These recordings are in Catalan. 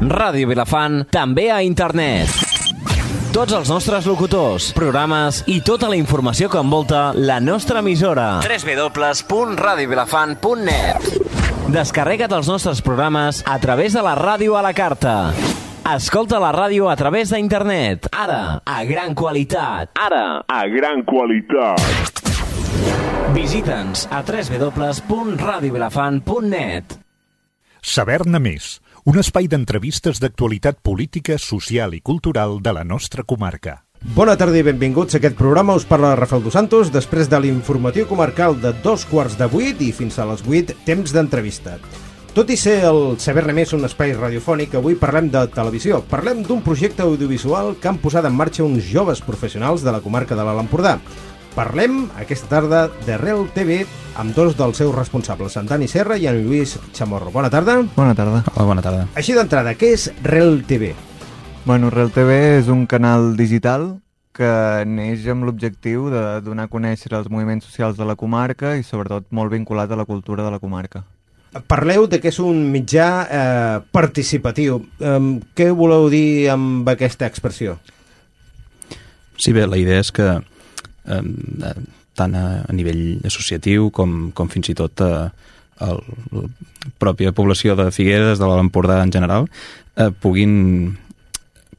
Ràdio Vilafant, també a internet. Tots els nostres locutors, programes i tota la informació que envolta la nostra emissora. www.radiovilafant.net Descarrega't els nostres programes a través de la ràdio a la carta. Escolta la ràdio a través d'internet. Ara, a gran qualitat. Ara, a gran qualitat. Visita'ns a www.radiovilafant.net Saber-ne més. Un espai d'entrevistes d'actualitat política, social i cultural de la nostra comarca. Bona tarda i benvinguts a aquest programa. Us parla Rafael Dos Santos després de l'informatiu comarcal de dos quarts de vuit i fins a les vuit, temps d'entrevista. Tot i ser el Saber-ne més un espai radiofònic, avui parlem de televisió. Parlem d'un projecte audiovisual que han posat en marxa uns joves professionals de la comarca de l'Alt Empordà. Parlem aquesta tarda de Real TV amb dos dels seus responsables, en Dani Serra i en Lluís Chamorro. Bona tarda. Bona tarda. Hola, bona tarda. Així d'entrada, què és Real TV? Bueno, Real TV és un canal digital que neix amb l'objectiu de donar a conèixer els moviments socials de la comarca i sobretot molt vinculat a la cultura de la comarca. Parleu de que és un mitjà eh, participatiu. Eh, què voleu dir amb aquesta expressió? Sí, bé, la idea és que eh, tant a, a nivell associatiu com, com fins i tot a, a la pròpia població de Figueres, de l'Empordà en general, eh, puguin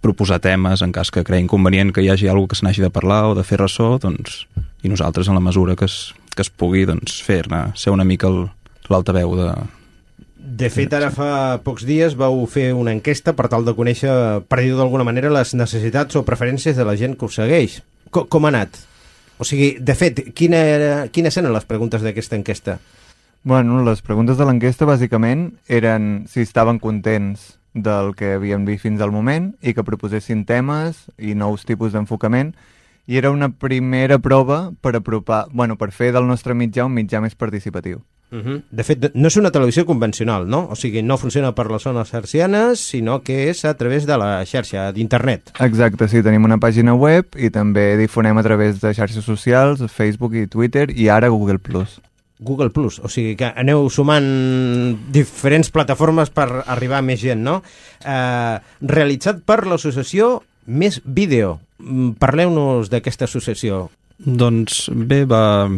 proposar temes en cas que creïn convenient que hi hagi alguna que se n'hagi de parlar o de fer ressò, doncs, i nosaltres en la mesura que es, que es pugui doncs, fer-ne, ser una mica l'altaveu de, de fet, ara fa pocs dies vau fer una enquesta per tal de conèixer, per dir d'alguna manera, les necessitats o preferències de la gent que us segueix. Com, com ha anat? O sigui, de fet, quina era, quines eren les preguntes d'aquesta enquesta? Bueno, les preguntes de l'enquesta bàsicament eren si estaven contents del que havien vist fins al moment i que proposessin temes i nous tipus d'enfocament i era una primera prova per apropar, bueno, per fer del nostre mitjà un mitjà més participatiu. Uh -huh. De fet, no és una televisió convencional, no? O sigui, no funciona per les zones hercianes, sinó que és a través de la xarxa d'internet. Exacte, sí, tenim una pàgina web i també difonem a través de xarxes socials, Facebook i Twitter i ara Google+. Google Plus, o sigui que aneu sumant diferents plataformes per arribar a més gent, no? Eh, realitzat per l'associació Més Vídeo. Mm, parleu-nos d'aquesta associació. Doncs bé, va,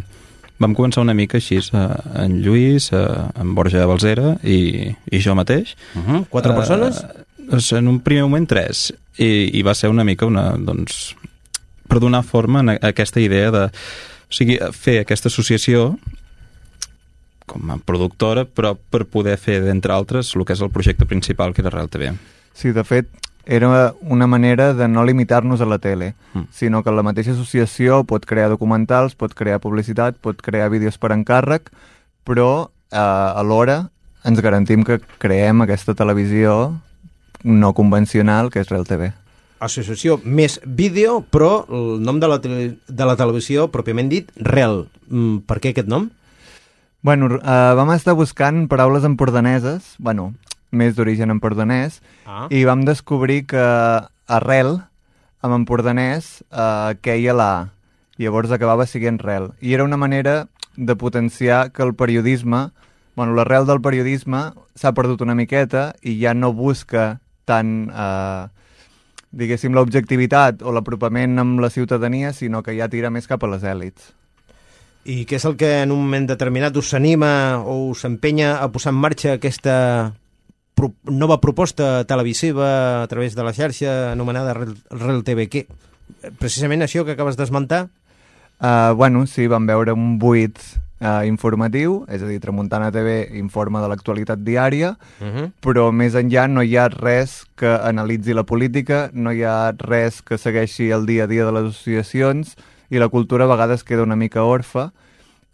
vam començar una mica així, eh, en Lluís, eh, en Borja Balzera i, i jo mateix. Uh -huh. Quatre persones? Eh, en un primer moment tres, i, i va ser una mica una, doncs, per donar forma a aquesta idea de o sigui, fer aquesta associació com a productora, però per poder fer, d'entre altres, el que és el projecte principal, que era Real TV. Sí, de fet, era una manera de no limitar-nos a la tele, mm. sinó que la mateixa associació pot crear documentals, pot crear publicitat, pot crear vídeos per encàrrec, però eh, alhora ens garantim que creem aquesta televisió no convencional que és Real TV. Associació més vídeo, però el nom de la, de la televisió, pròpiament dit, Real. Mm, per què aquest nom? Bueno, eh, vam estar buscant paraules empordaneses, bueno, més d'origen empordanès, ah. i vam descobrir que arrel, amb empordanès, eh, queia la A. Llavors acabava siguent rel. I era una manera de potenciar que el periodisme, bueno, l'arrel del periodisme s'ha perdut una miqueta i ja no busca tant, eh, diguéssim, l'objectivitat o l'apropament amb la ciutadania, sinó que ja tira més cap a les èlits. I què és el que en un moment determinat us anima o us empenya a posar en marxa aquesta pro nova proposta televisiva a través de la xarxa anomenada Real, Real TV. Que, precisament això que acabes d'esmentar? Uh, bueno, sí, vam veure un buit uh, informatiu, és a dir, Tramuntana TV informa de l'actualitat diària, uh -huh. però més enllà no hi ha res que analitzi la política, no hi ha res que segueixi el dia a dia de les associacions i la cultura a vegades queda una mica orfa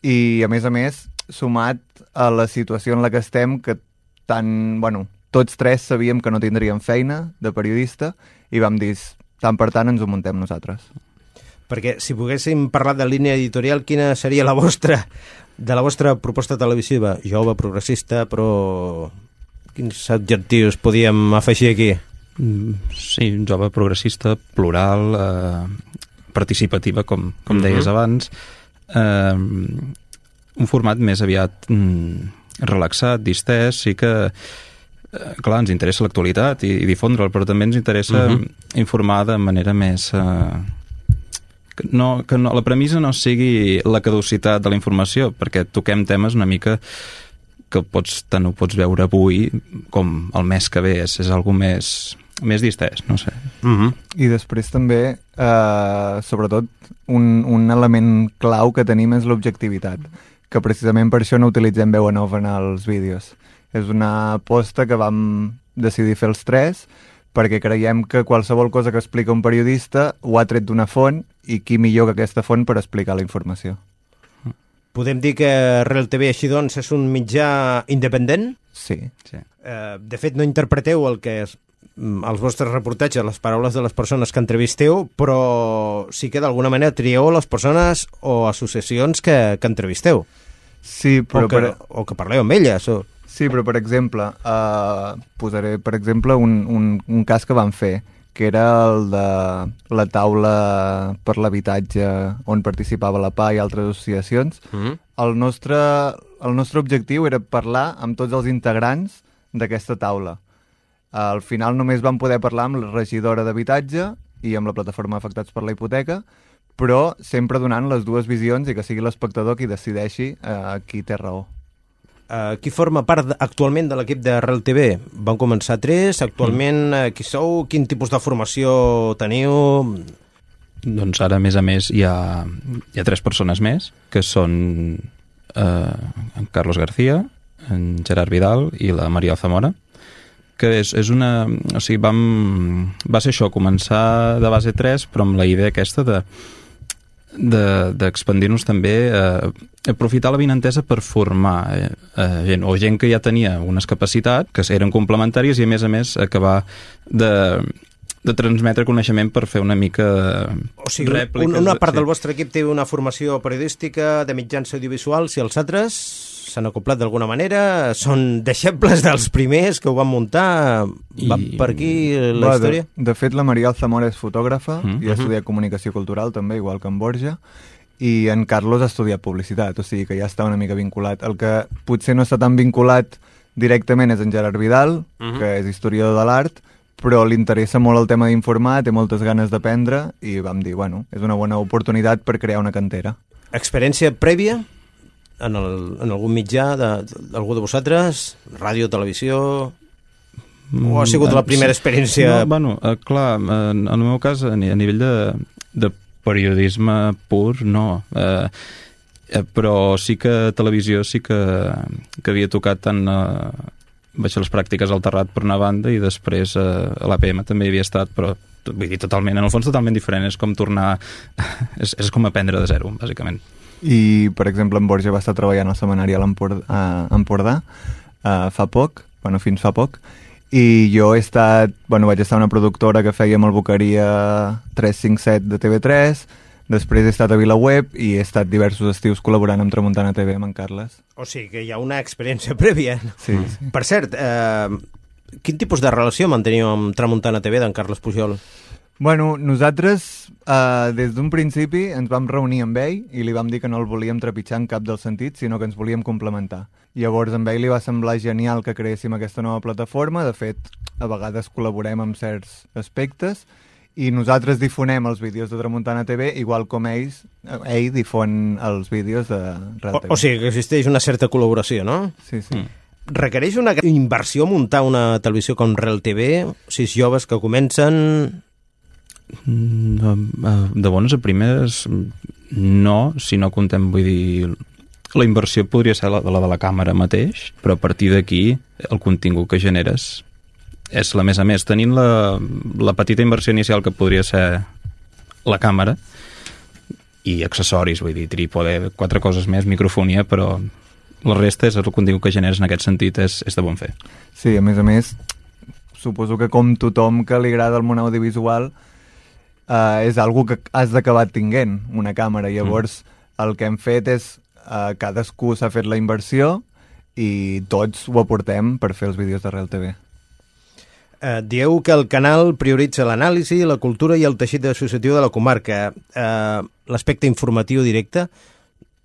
i, a més a més, sumat a la situació en la que estem, que tant, bueno, tots tres sabíem que no tindríem feina de periodista i vam dir, tant per tant ens ho muntem nosaltres. Perquè si poguéssim parlar de línia editorial, quina seria la vostra, de la vostra proposta televisiva? Jove, progressista, però quins adjectius podíem afegir aquí? Mm, sí, jove, progressista, plural, eh, participativa, com, com uh -huh. deies abans, eh, un format més aviat mm, relaxat, distès, sí que eh, clar, ens interessa l'actualitat i, i difondre'l, però també ens interessa uh -huh. informar de manera més... Eh, que no, que no, la premissa no sigui la caducitat de la informació, perquè toquem temes una mica que pots, tant ho pots veure avui com el mes que ve, és, és algo més, més distès, no sé. Uh -huh. I després també, eh, sobretot, un, un element clau que tenim és l'objectivitat, que precisament per això no utilitzem veu en off en els vídeos. És una aposta que vam decidir fer els tres, perquè creiem que qualsevol cosa que explica un periodista ho ha tret d'una font i qui millor que aquesta font per explicar la informació. Podem dir que Real TV així doncs és un mitjà independent? Sí. Sí. Eh, de fet, no interpreteu el que és mm, els vostres reportatges, les paraules de les persones que entrevisteu, però sí que d'alguna manera trieu les persones o associacions que, que entrevisteu. Sí, però... o, que, per... o que parleu amb elles. O... Sí, però per exemple, uh, posaré per exemple un, un, un cas que vam fer, que era el de la taula per l'habitatge on participava la PA i altres associacions. Mm -hmm. El nostre, el nostre objectiu era parlar amb tots els integrants d'aquesta taula. Al final només vam poder parlar amb la regidora d'habitatge i amb la plataforma Afectats per la Hipoteca, però sempre donant les dues visions i que sigui l'espectador qui decideixi eh, qui té raó. Uh, qui forma part actualment de l'equip de Real TV? Van començar tres, actualment uh, qui sou? Quin tipus de formació teniu? Doncs ara, a més a més, hi ha, hi ha tres persones més, que són eh, en Carlos García, en Gerard Vidal i la Maria Zamora, que és, és una... O sigui, vam... Va ser això, començar de base 3, però amb la idea aquesta de d'expandir-nos de, també, eh, aprofitar la vinentesa per formar eh, eh, gent, o gent que ja tenia unes capacitats que eren complementàries i a més a més acabar de, de transmetre coneixement per fer una mica o sigui, rèpliques. Una, una part sí. del vostre equip té una formació periodística de mitjans audiovisuals i els altres s'han acoplat d'alguna manera, són deixebles dels primers que ho van muntar, va I... per aquí la Va, història? De, de fet, la Maria Alzamora és fotògrafa Mm. i ha estudiat comunicació cultural també, igual que en Borja, i en Carlos ha estudiat publicitat, o sigui que ja està una mica vinculat. El que potser no està tan vinculat directament és en Gerard Vidal, Mhm. que és historiador de l'art, però li interessa molt el tema d'informar, té moltes ganes d'aprendre i vam dir, bueno, és una bona oportunitat per crear una cantera. Experiència prèvia en, el, en algun mitjà de- d'algú de vosaltres? Ràdio, televisió... O ha sigut la primera experiència? No, bueno, eh, clar, en, en el meu cas, a nivell de, de periodisme pur, no. Eh, eh, però sí que televisió sí que, que havia tocat tant... Eh, vaig fer les pràctiques al Terrat per una banda i després eh, a l'APM també hi havia estat, però vull dir, totalment, en el fons totalment diferent, és com tornar... és, és com aprendre de zero, bàsicament. I, per exemple, en Borja va estar treballant al setmanari a l'Empordà uh, fa poc, bueno, fins fa poc, i jo he estat, bueno, vaig estar una productora que fèiem el Boqueria 357 de TV3, després he estat a VilaWeb i he estat diversos estius col·laborant amb Tramuntana TV amb en Carles. O sigui que hi ha una experiència prèvia. Sí, sí. Per cert, eh, quin tipus de relació manteniu amb Tramuntana TV d'en Carles Pujol? Bueno, nosaltres eh, des d'un principi ens vam reunir amb ell i li vam dir que no el volíem trepitjar en cap del sentit, sinó que ens volíem complementar. Llavors amb ell li va semblar genial que creéssim aquesta nova plataforma, de fet a vegades col·laborem en certs aspectes i nosaltres difonem els vídeos de Tramuntana TV igual com ells, eh, ell difon els vídeos de Real O, TV. o sigui que existeix una certa col·laboració, no? Sí, sí. Mm. Requereix una inversió muntar una televisió com Real TV? Sis joves que comencen... Mm, eh, De bones a primeres, no, si no contem, vull dir, la inversió podria ser la, la de la càmera mateix, però a partir d'aquí el contingut que generes és la més a més. Tenint la, la petita inversió inicial que podria ser la càmera i accessoris, vull dir, trípode, quatre coses més, microfonia, però la resta és el contingut que generes en aquest sentit és, és de bon fer. Sí, a més a més, suposo que com tothom que li agrada el món audiovisual, eh, és algo que has d'acabar tinguent, una càmera. Llavors, mm. el que hem fet és, eh, cadascú s'ha fet la inversió i tots ho aportem per fer els vídeos de Real TV. Eh, dieu que el canal prioritza l'anàlisi, la cultura i el teixit associatiu de la comarca. Eh, L'aspecte informatiu directe,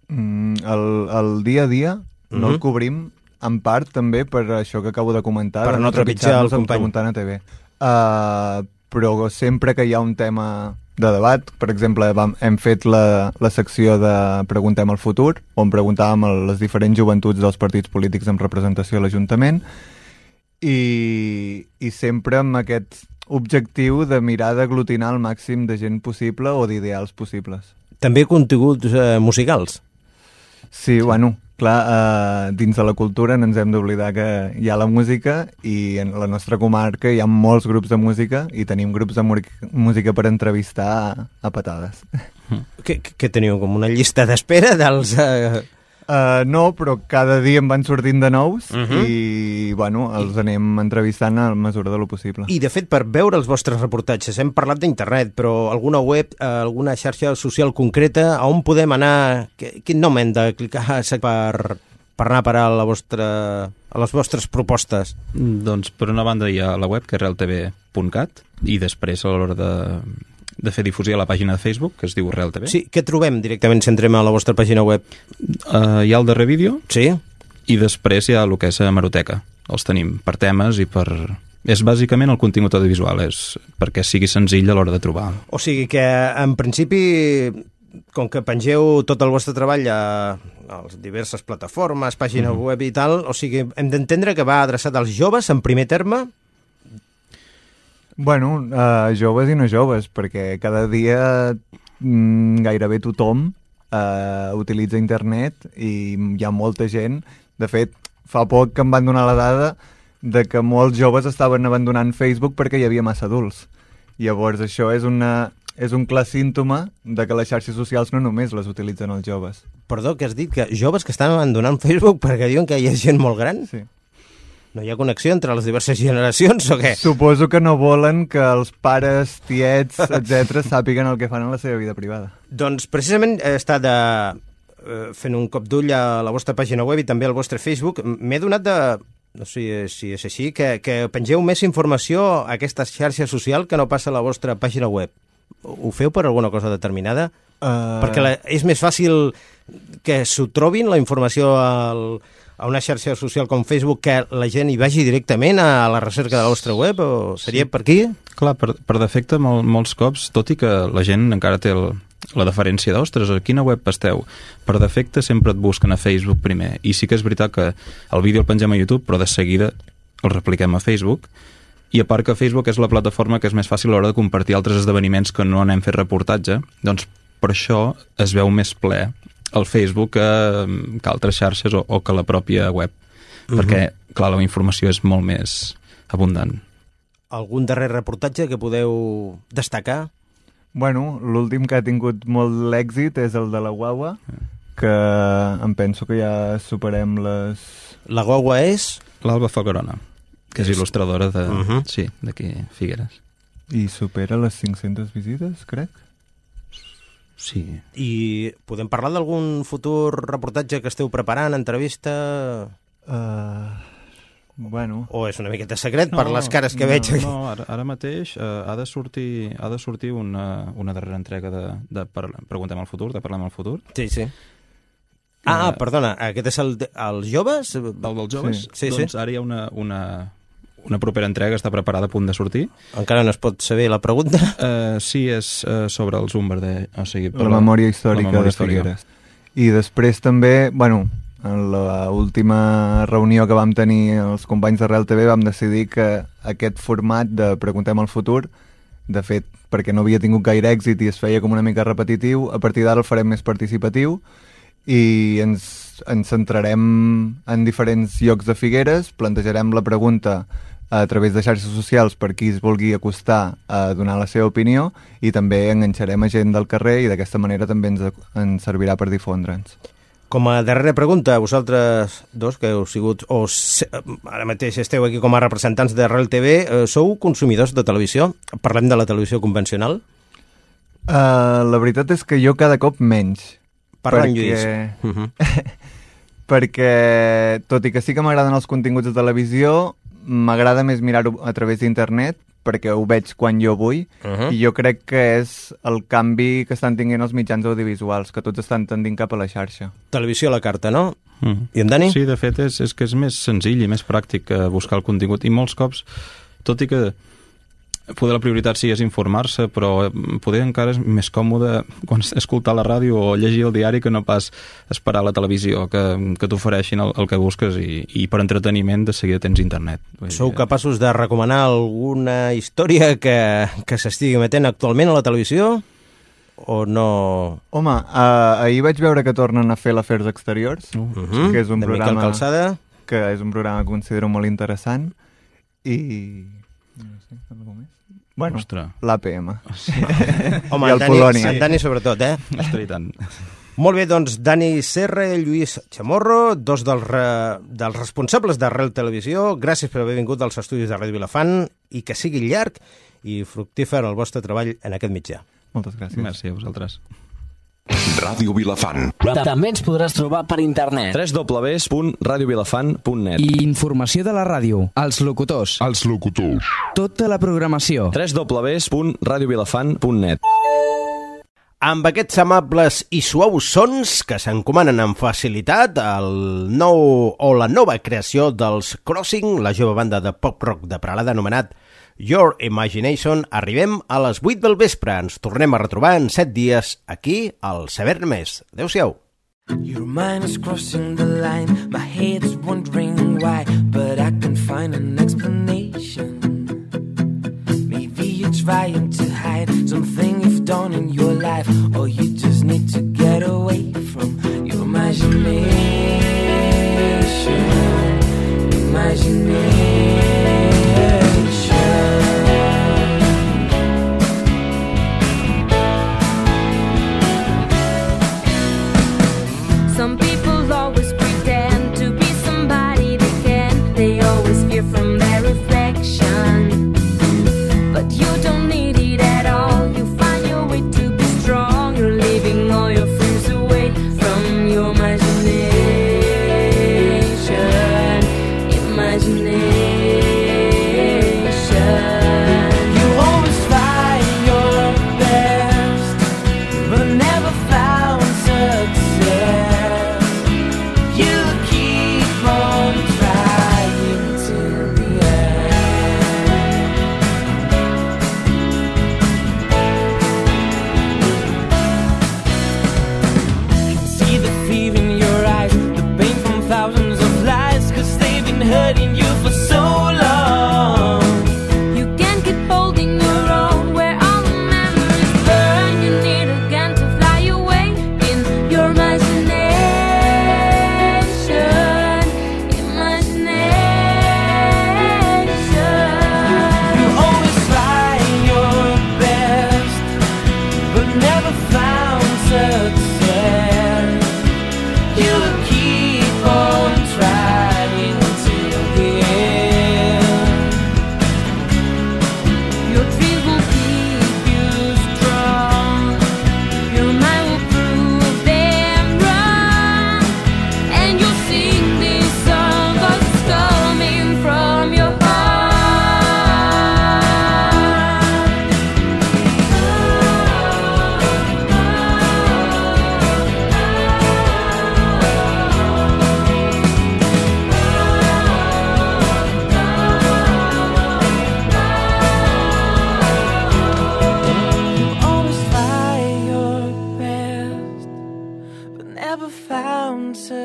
Mm, el, el dia a dia no Mhm. el cobrim en part també per això que acabo de comentar, Per no trepitjar el company. A TV. Uh, però sempre que hi ha un tema de debat, per exemple, vam, hem fet la, la secció de Preguntem al futur, on preguntàvem a les diferents joventuts dels partits polítics amb representació a l'Ajuntament, i, i sempre amb aquest objectiu de mirar d'aglutinar el màxim de gent possible o d'ideals possibles. També continguts eh, musicals. Sí, bueno, clar, eh, dins de la cultura no ens hem d'oblidar que hi ha la música i en la nostra comarca hi ha molts grups de música i tenim grups de música per entrevistar a, a patades. Que, que, teniu com una llista d'espera dels... Eh... Uh, no, però cada dia en van sortint de nous uh Mhm. -huh. i, bueno, els anem entrevistant a mesura de lo possible. I, de fet, per veure els vostres reportatges, hem parlat d'internet, però alguna web, eh, alguna xarxa social concreta, a on podem anar? Qu- Quin nom hem de clicar per, per anar a parar a, la vostra, a les vostres propostes? Doncs per una banda hi ha la web, que és realtv.cat, i després a l'hora de, de fer difusió a la pàgina de Facebook, que es diu Real TV. Sí, què trobem directament si entrem a la vostra pàgina web? Uh, hi ha el darrer vídeo Sí? i després hi ha el que és a Maroteca. Els tenim per temes i per... És bàsicament el contingut audiovisual, és perquè sigui senzill a l'hora de trobar. O sigui que, en principi, com que pengeu tot el vostre treball a, a les diverses plataformes, pàgina Mhm. web i tal, o sigui, hem d'entendre que va adreçat als joves, en primer terme, Bueno, uh, joves i no joves, perquè cada dia mm, gairebé tothom uh, utilitza internet i hi ha molta gent. De fet, fa poc que em van donar la dada de que molts joves estaven abandonant Facebook perquè hi havia massa adults. Llavors això és, una, és un clar símptoma de que les xarxes socials no només les utilitzen els joves. Perdó, que has dit que joves que estan abandonant Facebook perquè diuen que hi ha gent molt gran? Sí. No hi ha connexió entre les diverses generacions o què? Suposo que no volen que els pares, tiets, etc sàpiguen el que fan en la seva vida privada. Doncs precisament he estat de, eh, fent un cop d'ull a la vostra pàgina web i també al vostre Facebook. M'he donat de, no sé si és així, que, que pengeu més informació a aquesta xarxa social que no passa a la vostra pàgina web. Ho feu per alguna cosa determinada? Uh, Perquè la, és més fàcil que s'ho trobin, la informació al, a una xarxa social com Facebook, que la gent hi vagi directament a la recerca de la vostra web? O seria sí. per aquí? Clar, per, per defecte, mol, molts cops, tot i que la gent encara té el, la deferència d'ostres, a quina web esteu? Per defecte sempre et busquen a Facebook primer. I sí que és veritat que el vídeo el pengem a YouTube, però de seguida el repliquem a Facebook. I a part que Facebook és la plataforma que és més fàcil a l'hora de compartir altres esdeveniments que no n'hem fet reportatge, doncs per això es veu més ple el Facebook que, que altres xarxes o, o que la pròpia web. Perquè, clar, la informació és molt més abundant. Algun darrer reportatge que podeu destacar? Bueno, l'últim que ha tingut molt l'èxit és el de la guagua, que em penso que ja superem les... La guagua és... L'Alba Falgarona, que és il·lustradora de, uh Mhm. -huh. sí, d'aquí Figueres. I supera les 500 visites, crec. Sí. I podem parlar d'algun futur reportatge que esteu preparant, entrevista... Uh, bueno, O és una miqueta secret per les cares que no, veig? No, ara, ara mateix uh, ha de sortir, ha de sortir una, una darrera entrega de, de Preguntem al futur, de Parlem al futur. Sí, sí. Ah, Eh, perdona, aquest és el, els joves? El dels joves? Sí, sí. doncs ara hi ha una, una, una propera entrega, està preparada a punt de sortir. Encara no es pot saber la pregunta. Uh, sí, és uh, sobre els Umber, o sigui... la memòria històrica la memòria de històrica. Figueres. I després també, bueno, en l'última reunió que vam tenir els companys de Real TV vam decidir que aquest format de Preguntem al futur, de fet, perquè no havia tingut gaire èxit i es feia com una mica repetitiu, a partir d'ara el farem més participatiu i ens, ens centrarem en diferents llocs de Figueres, plantejarem la pregunta a través de xarxes socials per qui es vulgui acostar a donar la seva opinió i també enganxarem a gent del carrer i d'aquesta manera també ens, ens servirà per difondre'ns. Com a darrera pregunta, vosaltres dos, que heu sigut, o ara mateix esteu aquí com a representants de Real TV, eh, sou consumidors de televisió? Parlem de la televisió convencional? Uh, la veritat és que jo cada cop menys. Parla en perquè... Lluís. Uh -huh. perquè, tot i que sí que m'agraden els continguts de televisió, m'agrada més mirar-ho a través d'internet perquè ho veig quan jo vull, Uh -huh. i jo crec que és el canvi que estan tinguent els mitjans audiovisuals, que tots estan tendint cap a la xarxa. Televisió a la carta, no? Mm. I en Dani? Sí, de fet, és, és que és més senzill i més pràctic que buscar el contingut. I molts cops, tot i que poder la prioritat sí és informar-se, però eh, poder encara és més còmode quan escoltar la ràdio o llegir el diari que no pas esperar la televisió, que, que t'ofereixin el, el que busques i, i per entreteniment de seguida tens internet. Sou capaços de recomanar alguna història que, que s'estigui emetent actualment a la televisió? O no... Home, uh, ahir vaig veure que tornen a fer l'Afers Exteriors, Uh, Mhm. que és un de Miquel programa Calçada? que és un programa que considero molt interessant, i... No sé? Bueno, l'APM. Home, I el Dani, Polònia. en Dani sobretot, eh? Ostres, i tant. Molt bé, doncs Dani Serra i Lluís Chamorro, dos dels, re, dels responsables d'Arrel Televisió, gràcies per haver vingut als estudis de Ràdio Vilafant i que sigui llarg i fructífer el vostre treball en aquest mitjà. Moltes gràcies. Merci a vosaltres. Ràdio Vilafant. També ens podràs trobar per internet. www.radiovilafant.net I informació de la ràdio, els locutors, Els locutors. tota la programació. www.radiovilafant.net Amb aquests amables i suaus sons que s'encomanen amb facilitat el nou o la nova creació dels Crossing, la jove banda de pop-rock de Pralada anomenat Your Imagination, arribem a les 8 del vespre. Ens tornem a retrobar en 7 dies aquí al Saber Més. Adéu-siau. Your mind is crossing the line. My head's wondering why, but I can find an explanation. Maybe you're trying to hide something you've done in your life, or you just need to get away from your imagination. Imagination.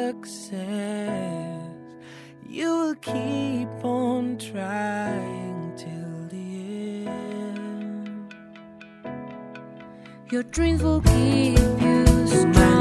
Success. You will keep on trying till the end. Your dreams will keep you strong.